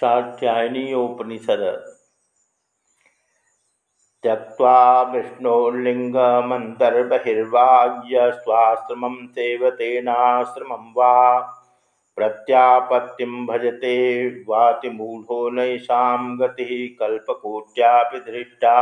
शात्यायनीयोपनिषद त्यक्त्वा विष्णोर्लिङ्गमन्तर्बहिर्वाज्य स्वाश्रमं सेवतेनाश्रमं वा। प्रत्यापत्तिं भजते वातिमूढ़ो नैषां गति कल्पकोट्यापि दृष्टा।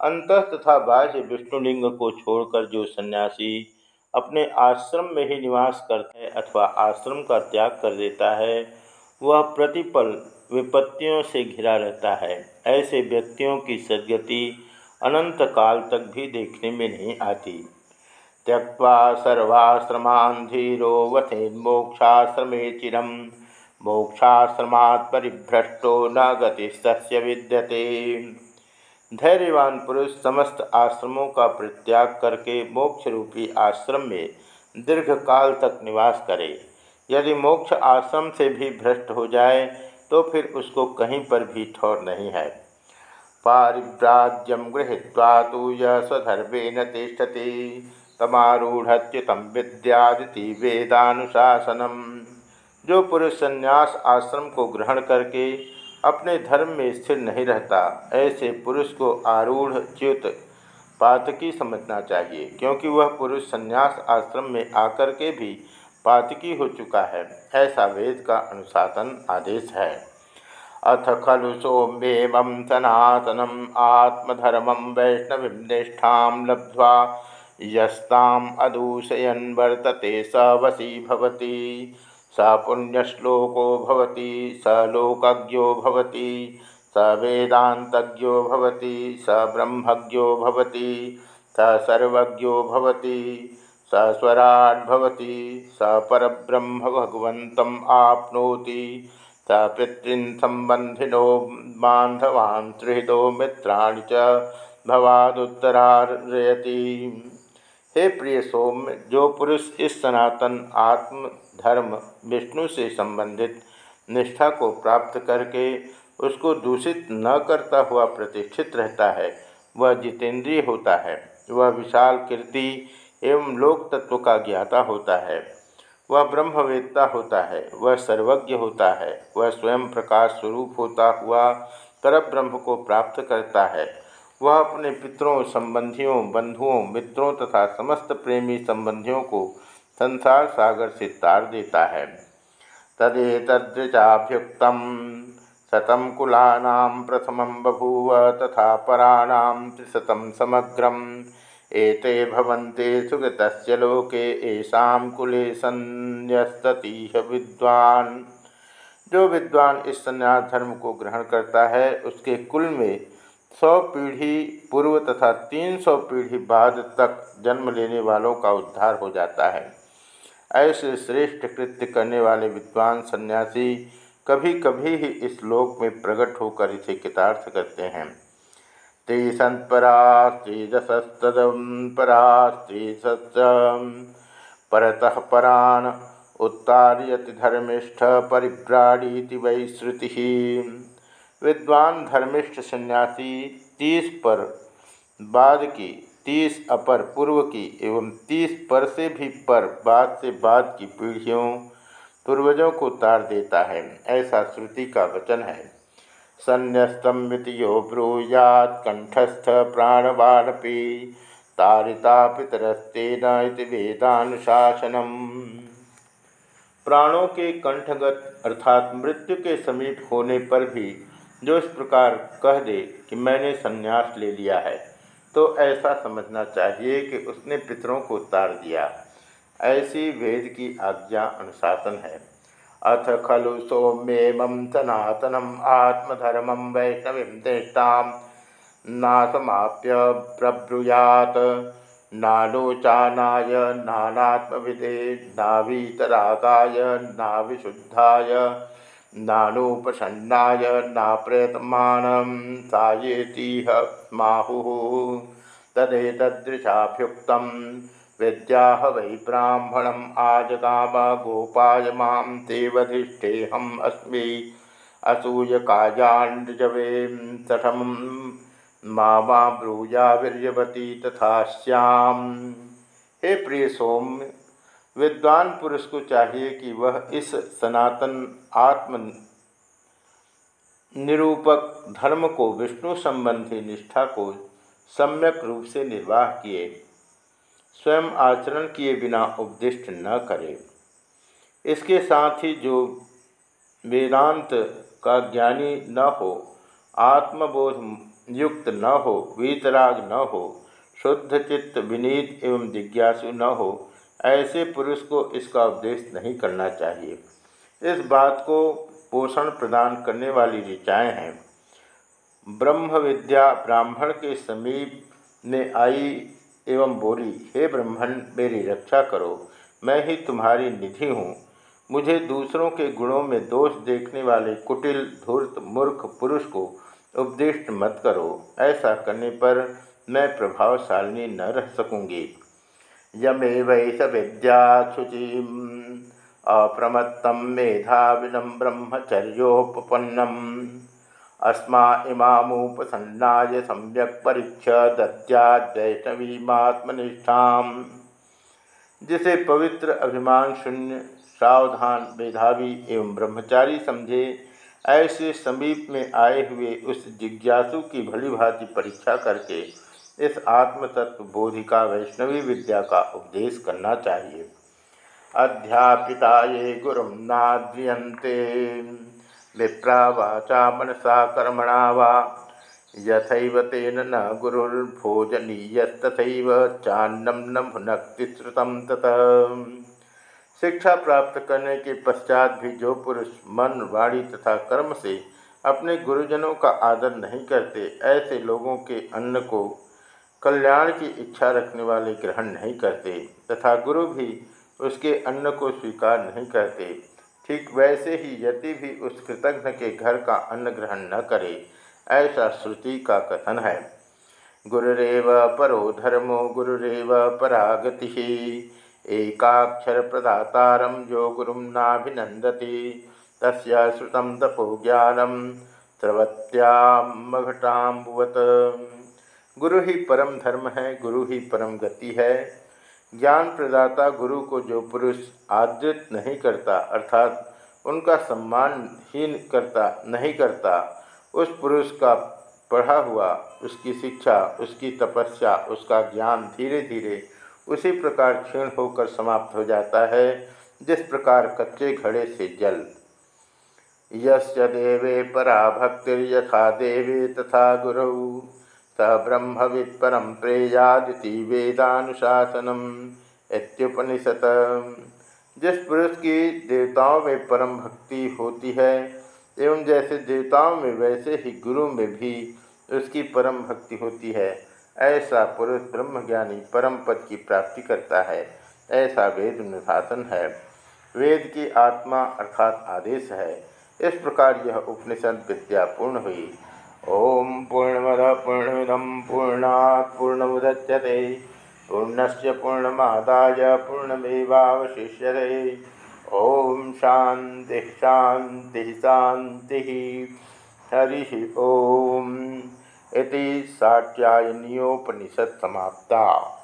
अंत तथा बाह्य विष्णुलिंग को छोड़कर जो सन्यासी अपने आश्रम में ही निवास करते अथवा आश्रम का त्याग कर देता है वह प्रतिपल विपत्तियों से घिरा रहता है। ऐसे व्यक्तियों की सदगति अनंत काल तक भी देखने में नहीं आती। त्यक्वा सर्वाश्रमान धीरो वथेन्मोक्षाश्रमे चिरम मोक्षाश्रमात् परिभ्रष्टो न गतिस्तस्य विद्यते। धैर्यवान पुरुष समस्त आश्रमों का परित्याग करके मोक्ष रूपी आश्रम में दीर्घ काल तक निवास करे। यदि मोक्ष आश्रम से भी भ्रष्ट हो जाए तो फिर उसको कहीं पर भी ठौर नहीं है। पारिव्राज्यम गृहीत्वा तो यह स्वधर्मेन तिष्ठति तमारूढ़च्युतम विद्यादिति वेदानुशासनम। जो पुरुष संन्यास आश्रम को ग्रहण करके अपने धर्म में स्थिर नहीं रहता, ऐसे पुरुष को आरूढ़ च्युत पातकी समझना चाहिए, क्योंकि वह पुरुष संन्यास आश्रम में आकर के भी पातकी हो चुका है। ऐसा वेद का अनुशासन आदेश है। अथ खलु सोम्येम सनातनम आत्मधर्म वैष्णवी निष्ठा लब्ध्वा यस्ताम अदूषयन वर्तते स वशी भवती। स पुण्यश्लोको भवति, स लोकज्ञो भवति, स वेदान्तज्ञो भवति, स ब्रह्मज्ञो भवति सर्वज्ञो भवति। स स्वराट भवति, स परब्रह्म भगवन्तम् आप्नोति, स पितॄन् सम्बन्धिनो बान्धवान् त्रिहृदो मित्राणि च भवादुत्तरारयति हे प्रिय सौम्य, जो पुरुष इस सनातन आत्म धर्म विष्णु से संबंधित निष्ठा को प्राप्त करके उसको दूषित न करता हुआ प्रतिष्ठित रहता है, वह जितेंद्रिय होता है, वह विशाल कीर्ति एवं लोक तत्व का ज्ञाता होता है। वह ब्रह्मवेत्ता होता है, वह सर्वज्ञ होता है, वह स्वयं प्रकाश स्वरूप होता हुआ तरब ब्रह्म को प्राप्त करता है। वह अपने पितरों, संबंधियों, बंधुओं, मित्रों तथा समस्त प्रेमी संबंधियों को संसार सागर से तार देता है। तदेतदृचाभ्युक्त शतम कुलानाम प्रथम बभूव तथा पराणाम त्रिशतम समग्रम एते भवन्ते सुगतस्य लोके येषां कुले संन्यस्ततीह विद्वान। जो विद्वान इस संन्यास धर्म को ग्रहण करता है, उसके कुल में सौ पीढ़ी पूर्व तथा तीन सौ पीढ़ी बाद तक जन्म लेने वालों का उद्धार हो जाता है। ऐसे श्रेष्ठ कृत्य करने वाले विद्वान सन्यासी कभी कभी ही इस लोक में प्रकट होकर इसे कितार्थ करते हैं। परा स्त्री परतः परान उत्तारयति धर्मिष्ठ परिभ्राड़ी वै श्रुति। विद्वान धर्मिष्ठ सन्यासी तीस पर, बाद की तीस अपर, पूर्व की एवं तीस पर से भी पर, बाद से बाद की पीढ़ियों, पूर्वजों को तार देता है। ऐसा श्रुति का वचन है। संन्यस्तमितियो ब्रूयात कंठस्थ प्राणवानपी तारिता पितरस्तेन वेदानुशासनम। प्राणों के कंठगत अर्थात मृत्यु के समीप होने पर भी जो इस प्रकार कह दे कि मैंने संन्यास ले लिया है तो ऐसा समझना चाहिए कि उसने पितरों को उतार दिया। ऐसी वेद की आज्ञा अनुशासन है। अथ खलु सौम्येम सनातनम आत्मधर्म वैष्णवी दृष्टा नासमाप्य प्रब्रूयात। नालोचानाय, नानात्मविदे, नावीतरागाय, नाविशुद्धाय नानुपसन्नाय नाप्रयतमानं सायेतीह माहुः। तदेतदृशाभ्युक्तं विद्याह वै ब्राह्मणम् आजगाम, गोपाय माँ देवधिष्ठेऽहम् अस्मि। असूयकायाण्डजवे तठं मामा ब्रूया वीर्यवती तथा श्याम। हे प्रिय सोम, विद्वान पुरुष को चाहिए कि वह इस सनातन आत्म निरूपक धर्म को विष्णु संबंधी निष्ठा को सम्यक रूप से निर्वाह किए। स्वयं आचरण किए बिना उपदिष्ट न करे। इसके साथ ही जो वेदांत का ज्ञानी न हो, आत्मबोध युक्त न हो, वीतराग न हो, शुद्ध चित्त विनीत एवं जिज्ञासु न हो, ऐसे पुरुष को इसका उपदेश नहीं करना चाहिए। इस बात को पोषण प्रदान करने वाली ऋचाएँ हैं। ब्रह्म विद्या ब्राह्मण के समीप में आई एवं बोली, हे ब्रह्मण मेरी रक्षा करो, मैं ही तुम्हारी निधि हूँ। मुझे दूसरों के गुणों में दोष देखने वाले कुटिल, धूर्त, मूर्ख पुरुष को उपदिष्ट मत करो। ऐसा करने पर मैं प्रभावशालिनी न रह सकूँगी। यमे वैस विद्याशुचि अप्रमत्तम मेधाविनम ब्रह्मचर्योपन्नम अस्मा इमामुपसन्नाय सम्यक परीक्ष दद्याद्वैष्णवीमात्मनिष्ठा जिसे पवित्र अभिमान शून्य, सावधान, मेधावी एवं ब्रह्मचारी समझे, ऐसे समीप में आए हुए उस जिज्ञासु की भली भांति परीक्षा करके इस आत्मतत्व बोधिका वैष्णवी विद्या का उपदेश करना चाहिए। अध्यापिता ये गुरु नाद्रियंते विप्रा वाचा मनसा कर्मणा वा यथैव तेन न गुरुर्भोजनीयस्तथैव चान्नम न भुनक्ति श्रुतम ततः। शिक्षा प्राप्त करने के पश्चात भी जो पुरुष मन वाणी तथा कर्म से अपने गुरुजनों का आदर नहीं करते, ऐसे लोगों के अन्न को कल्याण की इच्छा रखने वाले ग्रहण नहीं करते, तथा गुरु भी उसके अन्न को स्वीकार नहीं करते। ठीक वैसे ही यदि भी उस कृतज्ञ के घर का अन्न ग्रहण न करे, ऐसा श्रुति का कथन है। गुरुरेव परो धर्मो, गुरुरेव परागति। एकाक्षर प्रदातारम जो गुरु नाभिनंदती तस्य तपो ज्ञानम त्रवत्यामघटाम्बुवत गुरु ही परम धर्म है, गुरु ही परम गति है। ज्ञान प्रदाता गुरु को जो पुरुष आदृत नहीं करता, अर्थात उनका सम्मान ही करता, नहीं करता, उस पुरुष का पढ़ा हुआ, उसकी शिक्षा, उसकी तपस्या, उसका ज्ञान धीरे धीरे उसी प्रकार क्षीण होकर समाप्त हो जाता है, जिस प्रकार कच्चे घड़े से जल। यश देवे परा भक्तिर्यथा देवे तथा गुरु। स ब्रह्मविद परम प्रेयादिति वेदानुशासनम इत्युपनिषद जिस पुरुष की देवताओं में परम भक्ति होती है, एवं जैसे देवताओं में वैसे ही गुरु में भी उसकी परम भक्ति होती है, ऐसा पुरुष ब्रह्मज्ञानी परम पद की प्राप्ति करता है, ऐसा वेद अनुशासन है। वेद की आत्मा अर्थात आदेश है। इस प्रकार यह उपनिषद विद्या पूर्ण हुई। ओम पूर्णमद पूर्णमिदम पूर्णात् पूर्णमुदच्यते पूर्णस्य पूर्णमादाय पूर्णमेवावशिष्यते। ओम शांति शांति शांति हरि ओम। इति साट्यायनीयोपनिषत् समाप्ता।